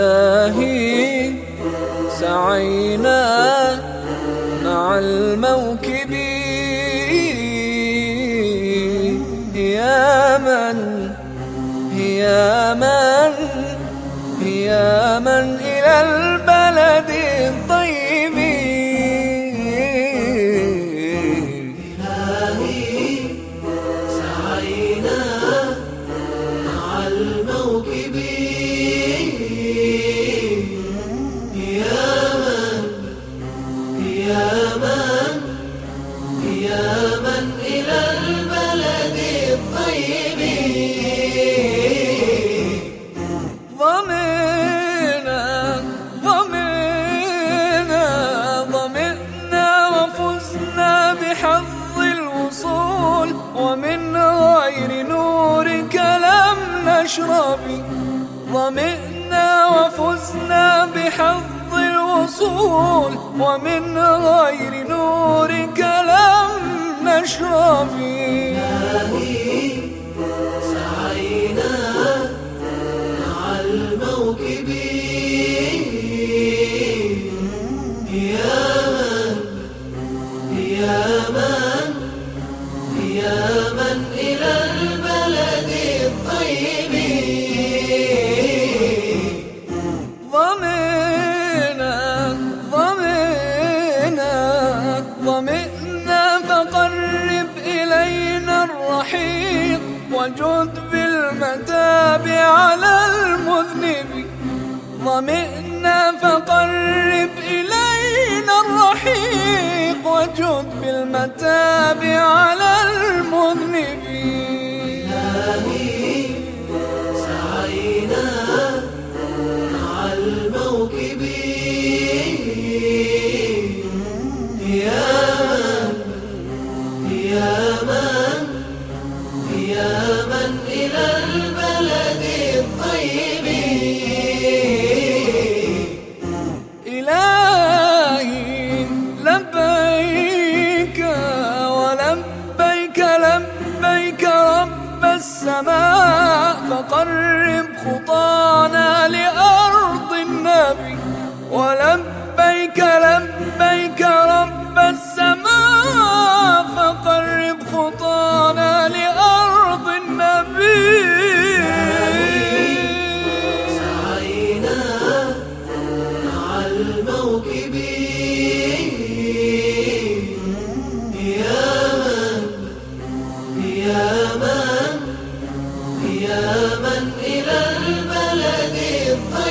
إلهي سعينا مع الموكب. يا من يا من يا من يا من يا من إلى البلد الطيب. ضمنا ضمنا ضمنا وفزنا بحظ الوصول. ومن غير نورك لم نشرب. ضمنا وفزنا بحظ الوصول ومن غير نورك لم نشرب ضمنا فقرب إلينا الرحيق وجد بالمتاب على المذنب. ضمنا فقرب إلينا الرحيق وجد بالمتاب على المذنب. إلهي سعينا. السماء فقرب خطانا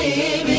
الطيب